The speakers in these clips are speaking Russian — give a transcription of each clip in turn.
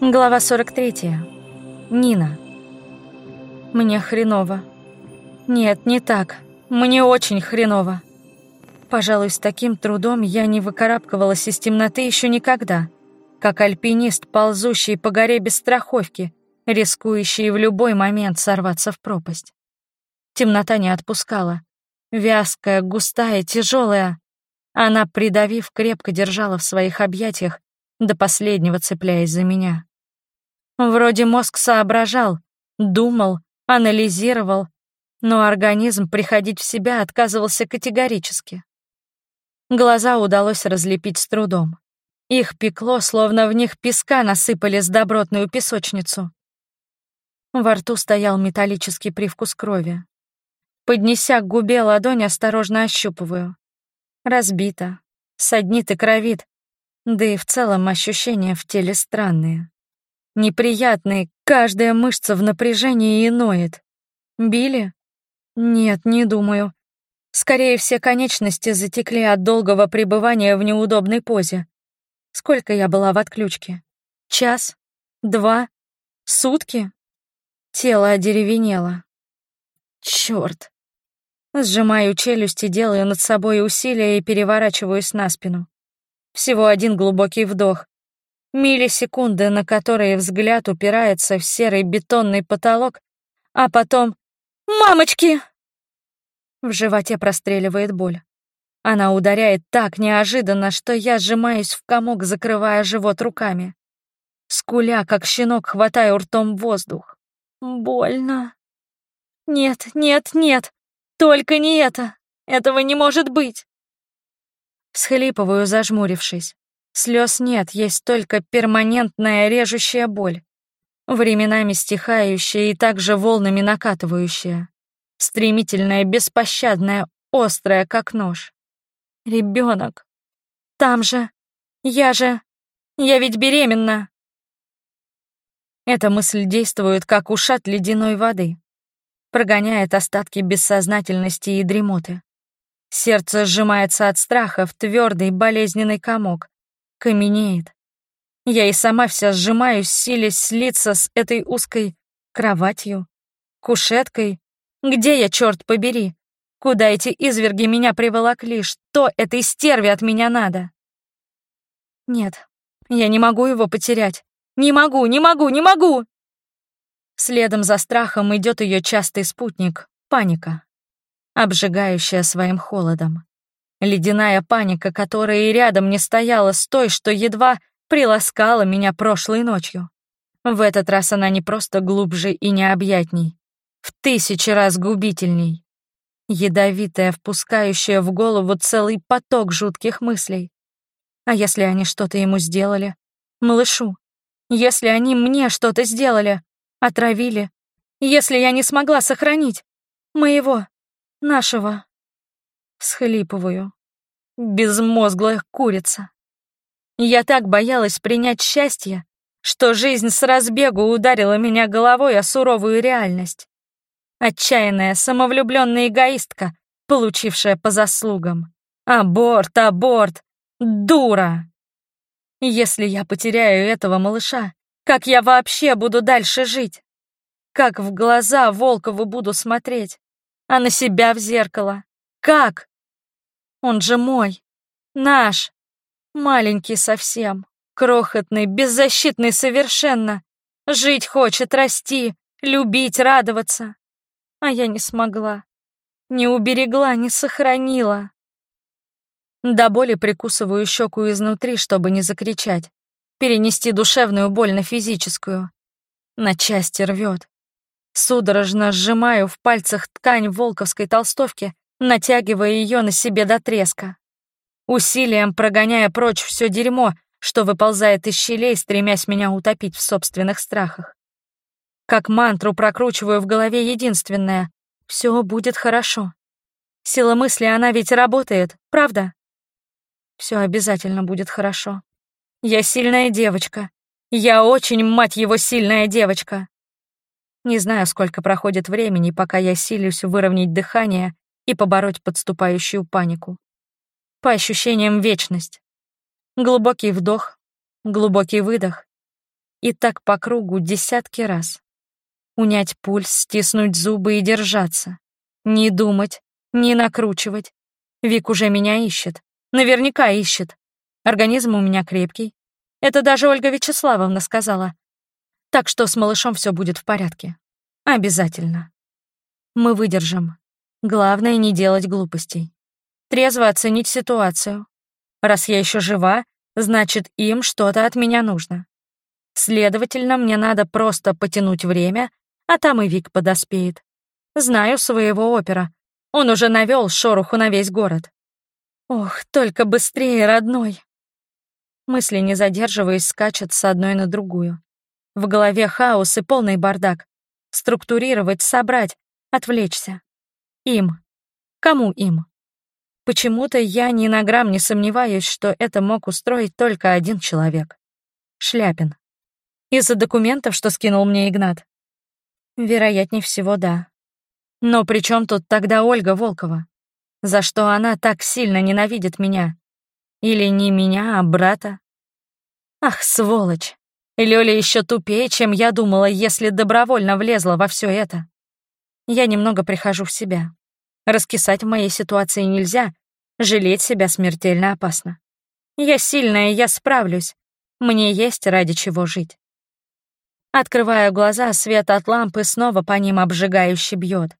Глава 43. Нина. Мне хреново. Нет, не так. Мне очень хреново. Пожалуй, с таким трудом я не выкарабкивалась из темноты еще никогда. Как альпинист, ползущий по горе без страховки, рискующий в любой момент сорваться в пропасть. Темнота не отпускала. Вязкая, густая, тяжелая. Она, придавив, крепко держала в своих объятиях, до последнего цепляясь за меня. Вроде мозг соображал, думал, анализировал, но организм приходить в себя отказывался категорически. Глаза удалось разлепить с трудом. Их пекло, словно в них песка насыпали с добротную песочницу. Во рту стоял металлический привкус крови. Поднеся к губе ладонь, осторожно ощупываю. Разбито, саднит и кровит, да и в целом ощущения в теле странные. Неприятный, каждая мышца в напряжении и ноет. Били? Нет, не думаю. Скорее, все конечности затекли от долгого пребывания в неудобной позе. Сколько я была в отключке? Час? Два? Сутки? Тело одеревенело. Чёрт. Сжимаю челюсти, делаю над собой усилия и переворачиваюсь на спину. Всего один глубокий вдох, Миллисекунды, на которые взгляд упирается в серый бетонный потолок, а потом «Мамочки!» В животе простреливает боль. Она ударяет так неожиданно, что я сжимаюсь в комок, закрывая живот руками. Скуля, как щенок, хватаю ртом воздух. Больно. Нет, нет, нет, только не это. Этого не может быть. Схлипываю, зажмурившись. Слез нет, есть только перманентная режущая боль, временами стихающая и также волнами накатывающая, стремительная, беспощадная, острая, как нож. Ребенок. Там же. Я же. Я ведь беременна. Эта мысль действует, как ушат ледяной воды. Прогоняет остатки бессознательности и дремоты. Сердце сжимается от страха в твердый болезненный комок, каменеет. Я и сама вся сжимаюсь, силясь слиться с этой узкой кроватью, кушеткой. Где я, черт побери? Куда эти изверги меня приволокли? Что этой стерве от меня надо? Нет, я не могу его потерять. Не могу, не могу, не могу! Следом за страхом идет ее частый спутник — паника, обжигающая своим холодом. Ледяная паника, которая и рядом не стояла с той, что едва приласкала меня прошлой ночью. В этот раз она не просто глубже и необъятней, в тысячи раз губительней. Ядовитая, впускающая в голову целый поток жутких мыслей. А если они что-то ему сделали? Малышу. Если они мне что-то сделали, отравили, если я не смогла сохранить моего, нашего Схлипываю. Безмозглая курица. Я так боялась принять счастье, что жизнь с разбегу ударила меня головой о суровую реальность. Отчаянная, самовлюбленная эгоистка, получившая по заслугам. Аборт, аборт, дура. Если я потеряю этого малыша, как я вообще буду дальше жить? Как в глаза Волкову буду смотреть? А на себя в зеркало? Как? Он же мой. Наш. Маленький совсем. Крохотный, беззащитный совершенно. Жить хочет, расти, любить, радоваться. А я не смогла. Не уберегла, не сохранила. До боли прикусываю щеку изнутри, чтобы не закричать. Перенести душевную боль на физическую. На части рвет. Судорожно сжимаю в пальцах ткань волковской толстовки натягивая ее на себе до треска. Усилием прогоняя прочь все дерьмо, что выползает из щелей, стремясь меня утопить в собственных страхах. Как мантру прокручиваю в голове единственное — все будет хорошо. Сила мысли, она ведь работает, правда? Все обязательно будет хорошо. Я сильная девочка. Я очень, мать его, сильная девочка. Не знаю, сколько проходит времени, пока я силюсь выровнять дыхание и побороть подступающую панику. По ощущениям вечность. Глубокий вдох, глубокий выдох. И так по кругу десятки раз. Унять пульс, стиснуть зубы и держаться. Не думать, не накручивать. Вик уже меня ищет. Наверняка ищет. Организм у меня крепкий. Это даже Ольга Вячеславовна сказала. Так что с малышом все будет в порядке. Обязательно. Мы выдержим. Главное, не делать глупостей. Трезво оценить ситуацию. Раз я еще жива, значит, им что-то от меня нужно. Следовательно, мне надо просто потянуть время, а там и Вик подоспеет. Знаю своего опера. Он уже навел шороху на весь город. Ох, только быстрее, родной. Мысли, не задерживаясь, скачут с одной на другую. В голове хаос и полный бардак. Структурировать, собрать, отвлечься. Им. Кому им? Почему-то я ни на грамм не сомневаюсь, что это мог устроить только один человек. Шляпин. Из-за документов, что скинул мне Игнат? Вероятнее всего, да. Но при чем тут тогда Ольга Волкова? За что она так сильно ненавидит меня? Или не меня, а брата? Ах, сволочь! Лёля еще тупее, чем я думала, если добровольно влезла во все это. Я немного прихожу в себя. Раскисать в моей ситуации нельзя, жалеть себя смертельно опасно. Я сильная, я справлюсь. Мне есть ради чего жить. Открываю глаза, свет от лампы снова по ним обжигающе бьет.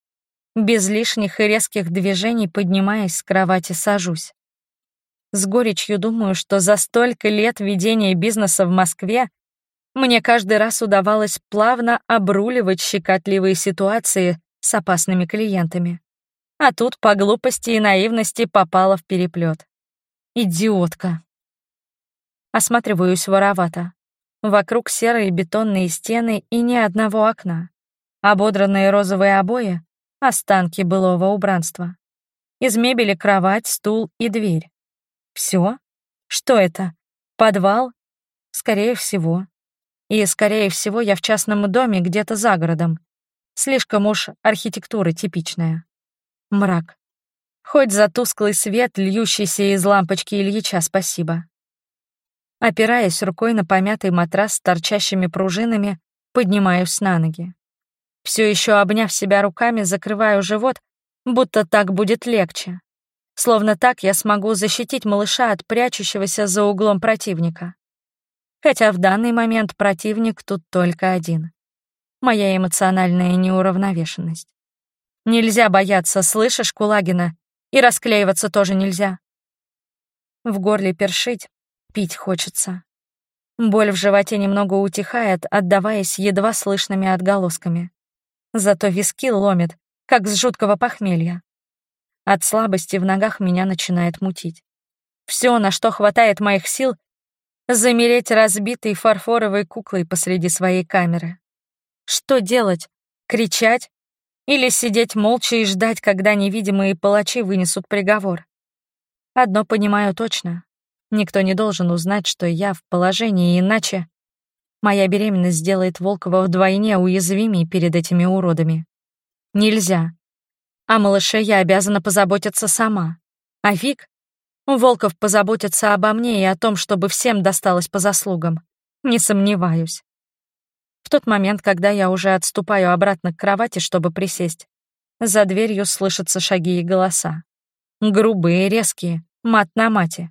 Без лишних и резких движений, поднимаясь с кровати, сажусь. С горечью думаю, что за столько лет ведения бизнеса в Москве мне каждый раз удавалось плавно обруливать щекотливые ситуации с опасными клиентами. А тут по глупости и наивности попала в переплет. Идиотка. Осматриваюсь воровато. Вокруг серые бетонные стены и ни одного окна. Ободранные розовые обои — останки былого убранства. Из мебели кровать, стул и дверь. Все? Что это? Подвал? Скорее всего. И, скорее всего, я в частном доме где-то за городом. Слишком уж архитектура типичная. Мрак. Хоть за тусклый свет, льющийся из лампочки Ильича, спасибо. Опираясь рукой на помятый матрас с торчащими пружинами, поднимаюсь на ноги. Все еще обняв себя руками, закрываю живот, будто так будет легче. Словно так я смогу защитить малыша от прячущегося за углом противника. Хотя в данный момент противник тут только один. Моя эмоциональная неуравновешенность. Нельзя бояться, слышишь, Кулагина? И расклеиваться тоже нельзя. В горле першить, пить хочется. Боль в животе немного утихает, отдаваясь едва слышными отголосками. Зато виски ломит, как с жуткого похмелья. От слабости в ногах меня начинает мутить. Все, на что хватает моих сил, замереть разбитой фарфоровой куклой посреди своей камеры. Что делать? Кричать? Или сидеть молча и ждать, когда невидимые палачи вынесут приговор? Одно понимаю точно. Никто не должен узнать, что я в положении, иначе моя беременность сделает Волкова вдвойне уязвимее перед этими уродами. Нельзя. О малыше я обязана позаботиться сама. А Вик? Волков позаботится обо мне и о том, чтобы всем досталось по заслугам. Не сомневаюсь. В тот момент, когда я уже отступаю обратно к кровати, чтобы присесть, за дверью слышатся шаги и голоса. Грубые, резкие, мат на мате.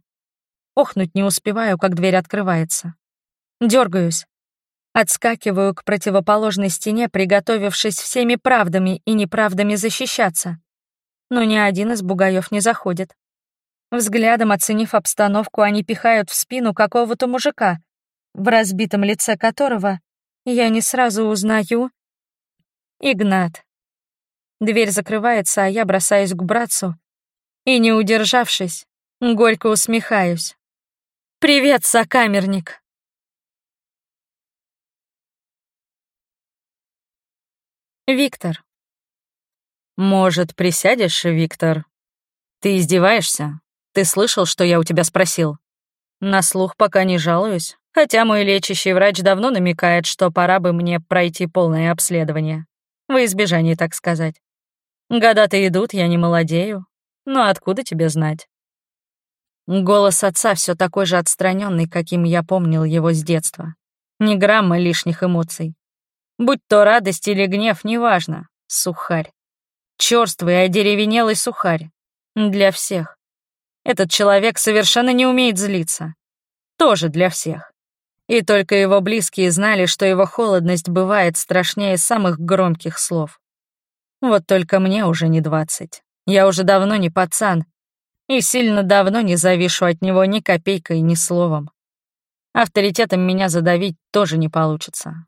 Охнуть не успеваю, как дверь открывается. Дергаюсь, Отскакиваю к противоположной стене, приготовившись всеми правдами и неправдами защищаться. Но ни один из бугаев не заходит. Взглядом оценив обстановку, они пихают в спину какого-то мужика, в разбитом лице которого я не сразу узнаю Игнат. Дверь закрывается, а я бросаюсь к братцу и, не удержавшись, горько усмехаюсь. «Привет, сокамерник!» Виктор. «Может, присядешь, Виктор? Ты издеваешься? Ты слышал, что я у тебя спросил? На слух пока не жалуюсь, хотя мой лечащий врач давно намекает, что пора бы мне пройти полное обследование. Во избежание, так сказать. Года-то идут, я не молодею. Но откуда тебе знать?» Голос отца все такой же отстраненный, каким я помнил его с детства. Ни грамма лишних эмоций. Будь то радость или гнев, неважно. Сухарь. Чёрствый, одеревенелый сухарь. Для всех. Этот человек совершенно не умеет злиться. Тоже для всех. И только его близкие знали, что его холодность бывает страшнее самых громких слов. Вот только мне уже не двадцать. Я уже давно не пацан. И сильно давно не завишу от него ни копейкой, ни словом. Авторитетом меня задавить тоже не получится.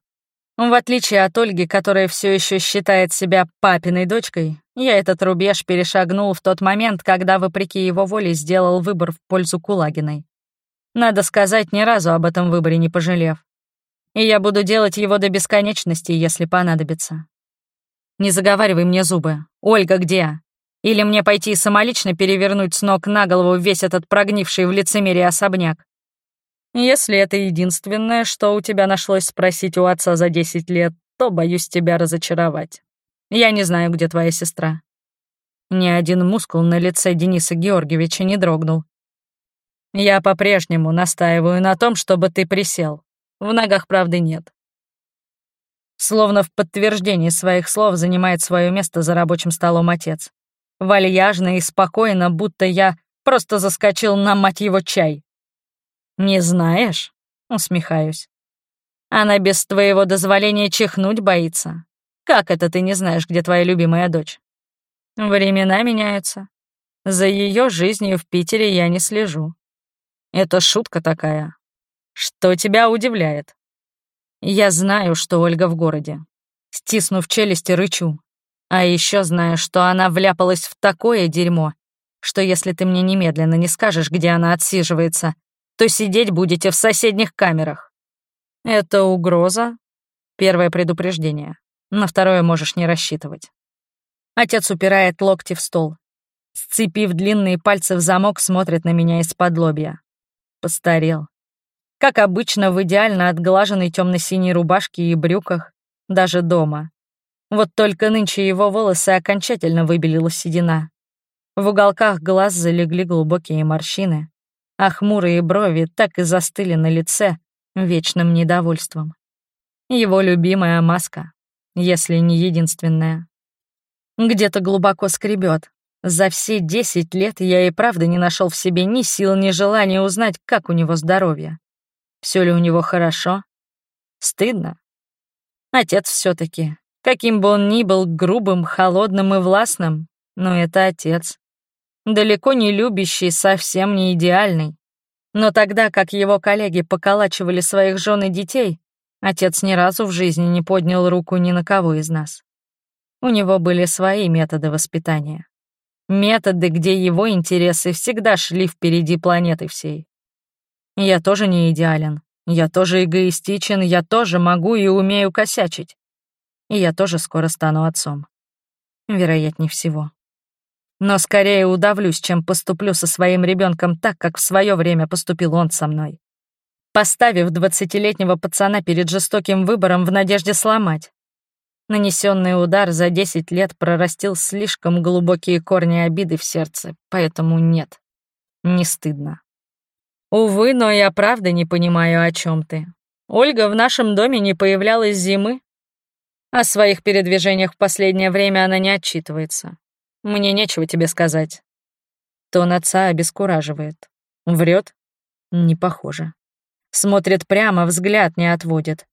В отличие от Ольги, которая все еще считает себя папиной дочкой, я этот рубеж перешагнул в тот момент, когда, вопреки его воле, сделал выбор в пользу Кулагиной. Надо сказать, ни разу об этом выборе не пожалев. И я буду делать его до бесконечности, если понадобится. Не заговаривай мне зубы. Ольга где? Или мне пойти самолично перевернуть с ног на голову весь этот прогнивший в лицемерии особняк? Если это единственное, что у тебя нашлось спросить у отца за 10 лет, то боюсь тебя разочаровать. Я не знаю, где твоя сестра». Ни один мускул на лице Дениса Георгиевича не дрогнул. «Я по-прежнему настаиваю на том, чтобы ты присел. В ногах правды нет». Словно в подтверждении своих слов занимает свое место за рабочим столом отец. Вальяжно и спокойно, будто я просто заскочил на, мать его, чай. «Не знаешь?» — усмехаюсь. «Она без твоего дозволения чихнуть боится. Как это ты не знаешь, где твоя любимая дочь?» «Времена меняются. За ее жизнью в Питере я не слежу. Это шутка такая. Что тебя удивляет?» «Я знаю, что Ольга в городе. Стиснув челюсти, рычу. А еще знаю, что она вляпалась в такое дерьмо, что если ты мне немедленно не скажешь, где она отсиживается, то сидеть будете в соседних камерах. Это угроза. Первое предупреждение. На второе можешь не рассчитывать. Отец упирает локти в стол. Сцепив длинные пальцы в замок, смотрит на меня из-под лобья. Постарел. Как обычно, в идеально отглаженной темно-синей рубашке и брюках, даже дома. Вот только нынче его волосы окончательно выбелила седина. В уголках глаз залегли глубокие морщины а хмурые брови так и застыли на лице вечным недовольством. Его любимая маска, если не единственная. Где-то глубоко скребет. За все десять лет я и правда не нашел в себе ни сил, ни желания узнать, как у него здоровье. Все ли у него хорошо? Стыдно. Отец все таки Каким бы он ни был грубым, холодным и властным, но это отец далеко не любящий, совсем не идеальный. Но тогда, как его коллеги поколачивали своих жен и детей, отец ни разу в жизни не поднял руку ни на кого из нас. У него были свои методы воспитания. Методы, где его интересы всегда шли впереди планеты всей. Я тоже не идеален. Я тоже эгоистичен, я тоже могу и умею косячить. И я тоже скоро стану отцом. Вероятнее всего но скорее удавлюсь, чем поступлю со своим ребенком так, как в свое время поступил он со мной. Поставив двадцатилетнего пацана перед жестоким выбором в надежде сломать. Нанесенный удар за десять лет прорастил слишком глубокие корни обиды в сердце, поэтому нет, не стыдно. Увы, но я правда не понимаю, о чем ты. Ольга в нашем доме не появлялась зимы. О своих передвижениях в последнее время она не отчитывается. Мне нечего тебе сказать. Тон отца обескураживает. Врет? Не похоже. Смотрит прямо, взгляд не отводит.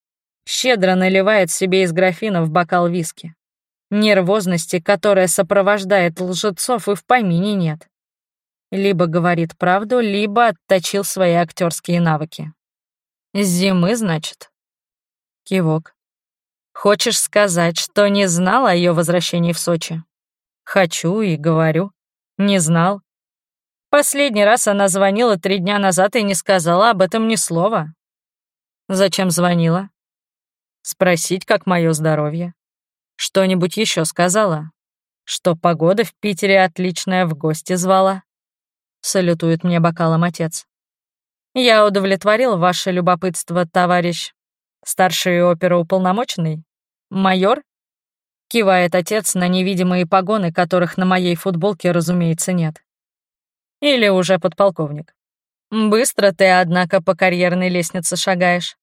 Щедро наливает себе из графина в бокал виски. Нервозности, которая сопровождает лжецов, и в помине нет. Либо говорит правду, либо отточил свои актерские навыки. С зимы, значит? Кивок. Хочешь сказать, что не знал о ее возвращении в Сочи? Хочу и говорю. Не знал. Последний раз она звонила три дня назад и не сказала об этом ни слова. Зачем звонила? Спросить, как мое здоровье. Что-нибудь еще сказала? Что погода в Питере отличная, в гости звала? Салютует мне бокалом отец. Я удовлетворил ваше любопытство, товарищ. Старший оперуполномоченный? Майор? Кивает отец на невидимые погоны, которых на моей футболке, разумеется, нет. Или уже подполковник. Быстро ты, однако, по карьерной лестнице шагаешь.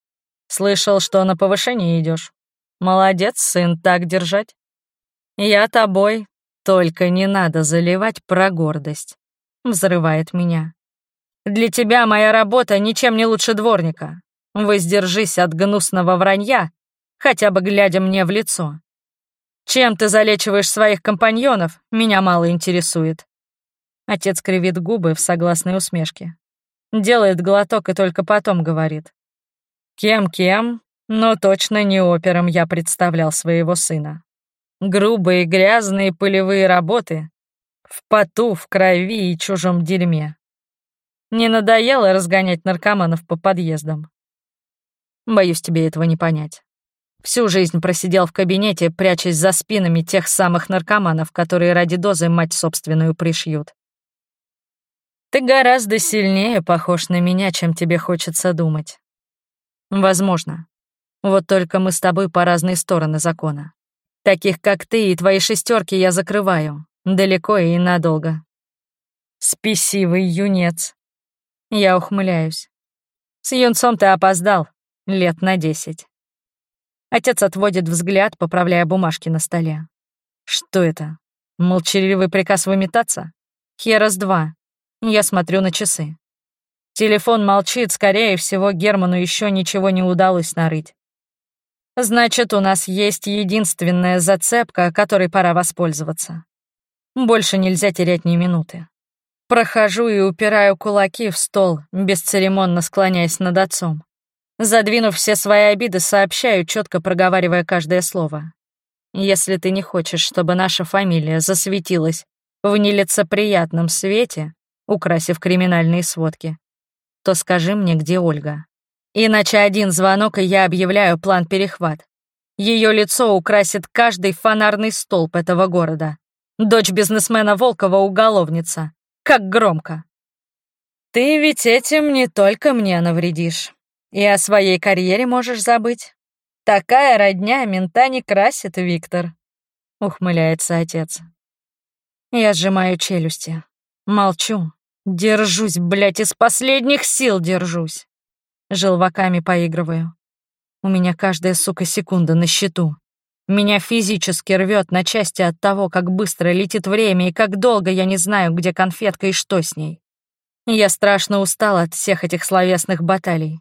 Слышал, что на повышение идешь. Молодец, сын, так держать. Я тобой, только не надо заливать про гордость. Взрывает меня. Для тебя моя работа ничем не лучше дворника. Воздержись от гнусного вранья, хотя бы глядя мне в лицо. Чем ты залечиваешь своих компаньонов, меня мало интересует. Отец кривит губы в согласной усмешке. Делает глоток и только потом говорит. Кем-кем, но точно не опером я представлял своего сына. Грубые, грязные полевые работы. В поту, в крови и чужом дерьме. Не надоело разгонять наркоманов по подъездам? Боюсь тебе этого не понять. Всю жизнь просидел в кабинете, прячась за спинами тех самых наркоманов, которые ради дозы мать собственную пришьют. Ты гораздо сильнее похож на меня, чем тебе хочется думать. Возможно. Вот только мы с тобой по разные стороны закона. Таких, как ты и твои шестерки, я закрываю. Далеко и надолго. Спесивый юнец. Я ухмыляюсь. С юнцом ты опоздал. Лет на десять. Отец отводит взгляд, поправляя бумажки на столе. Что это? Молчаливый приказ выметаться? Херас два. Я смотрю на часы. Телефон молчит, скорее всего, Герману еще ничего не удалось нарыть. Значит, у нас есть единственная зацепка, которой пора воспользоваться. Больше нельзя терять ни минуты. Прохожу и упираю кулаки в стол, бесцеремонно склоняясь над отцом. Задвинув все свои обиды, сообщаю, четко проговаривая каждое слово. Если ты не хочешь, чтобы наша фамилия засветилась в нелицеприятном свете, украсив криминальные сводки, то скажи мне, где Ольга. Иначе один звонок, и я объявляю план перехват. Ее лицо украсит каждый фонарный столб этого города. Дочь бизнесмена Волкова уголовница. Как громко. Ты ведь этим не только мне навредишь. И о своей карьере можешь забыть. Такая родня мента не красит, Виктор. Ухмыляется отец. Я сжимаю челюсти. Молчу, Держусь, блядь, из последних сил держусь. Желваками поигрываю. У меня каждая, сука, секунда на счету. Меня физически рвет на части от того, как быстро летит время и как долго я не знаю, где конфетка и что с ней. Я страшно устала от всех этих словесных баталий.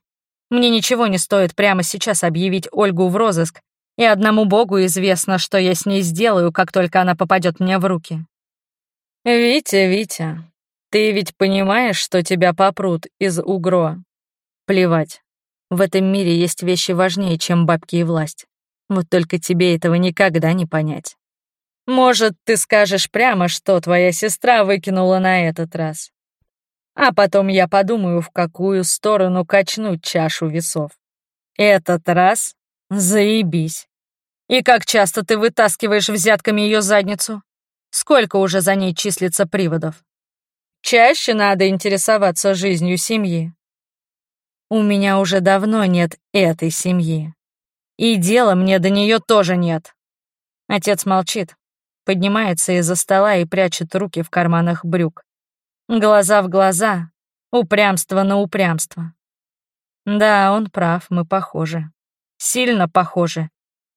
Мне ничего не стоит прямо сейчас объявить Ольгу в розыск, и одному богу известно, что я с ней сделаю, как только она попадет мне в руки. «Витя, Витя, ты ведь понимаешь, что тебя попрут из угро? Плевать. В этом мире есть вещи важнее, чем бабки и власть. Вот только тебе этого никогда не понять. Может, ты скажешь прямо, что твоя сестра выкинула на этот раз. А потом я подумаю, в какую сторону качнуть чашу весов. Этот раз заебись. И как часто ты вытаскиваешь взятками ее задницу? Сколько уже за ней числится приводов? Чаще надо интересоваться жизнью семьи. У меня уже давно нет этой семьи. И дела мне до нее тоже нет. Отец молчит, поднимается из-за стола и прячет руки в карманах брюк. Глаза в глаза, упрямство на упрямство. Да, он прав, мы похожи. Сильно похожи.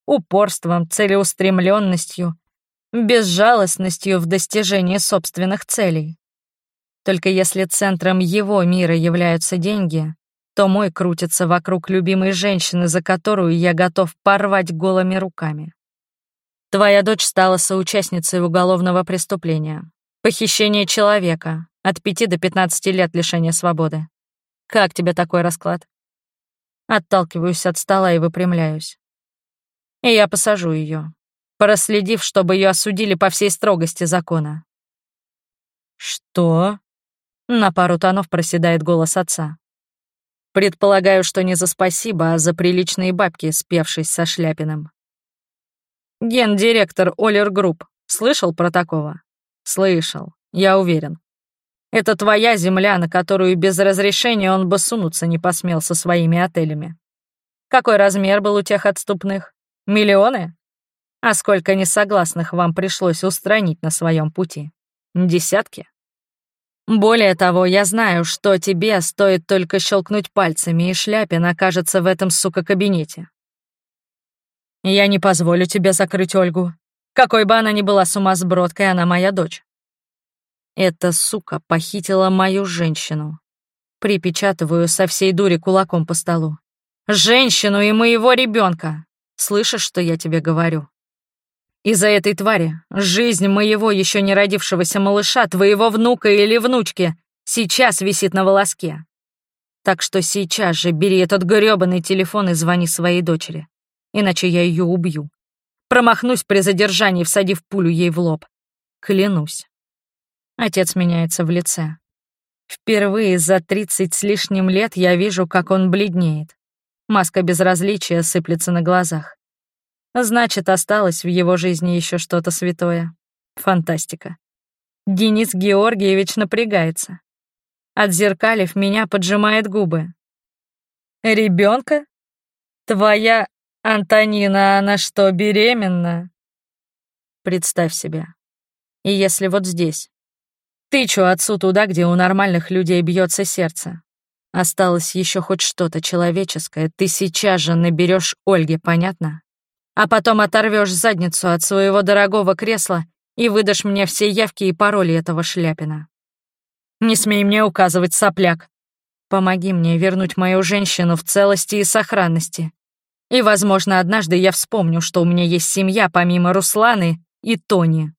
Упорством, целеустремленностью, безжалостностью в достижении собственных целей. Только если центром его мира являются деньги, то мой крутится вокруг любимой женщины, за которую я готов порвать голыми руками. Твоя дочь стала соучастницей уголовного преступления. Похищение человека. От 5 до 15 лет лишения свободы. Как тебе такой расклад? Отталкиваюсь от стола и выпрямляюсь. И я посажу ее, проследив, чтобы ее осудили по всей строгости закона. Что? На пару тонов проседает голос отца. Предполагаю, что не за спасибо, а за приличные бабки, спевшись со Шляпиным. Гендиректор Олер Групп. Слышал про такого? Слышал, я уверен. Это твоя земля, на которую без разрешения он бы сунуться не посмел со своими отелями. Какой размер был у тех отступных? Миллионы? А сколько несогласных вам пришлось устранить на своем пути? Десятки? Более того, я знаю, что тебе стоит только щелкнуть пальцами, и Шляпин окажется в этом, сука, кабинете. Я не позволю тебе закрыть Ольгу. Какой бы она ни была сумасбродкой, она моя дочь. Эта сука похитила мою женщину. Припечатываю со всей дури кулаком по столу. Женщину и моего ребенка. Слышишь, что я тебе говорю? Из-за этой твари жизнь моего еще не родившегося малыша, твоего внука или внучки, сейчас висит на волоске. Так что сейчас же бери этот грёбаный телефон и звони своей дочери, иначе я ее убью. Промахнусь при задержании, всадив пулю ей в лоб. Клянусь. Отец меняется в лице. Впервые за тридцать с лишним лет я вижу, как он бледнеет. Маска безразличия сыплется на глазах. Значит, осталось в его жизни еще что-то святое. Фантастика. Денис Георгиевич напрягается. Отзеркалив меня, поджимает губы. Ребенка? Твоя Антонина, она что, беременна? Представь себе. И если вот здесь. Тычу отцу туда, где у нормальных людей бьется сердце. Осталось еще хоть что-то человеческое, ты сейчас же наберешь Ольге, понятно? А потом оторвешь задницу от своего дорогого кресла и выдашь мне все явки и пароли этого шляпина. Не смей мне указывать, сопляк. Помоги мне вернуть мою женщину в целости и сохранности. И, возможно, однажды я вспомню, что у меня есть семья помимо Русланы и Тони.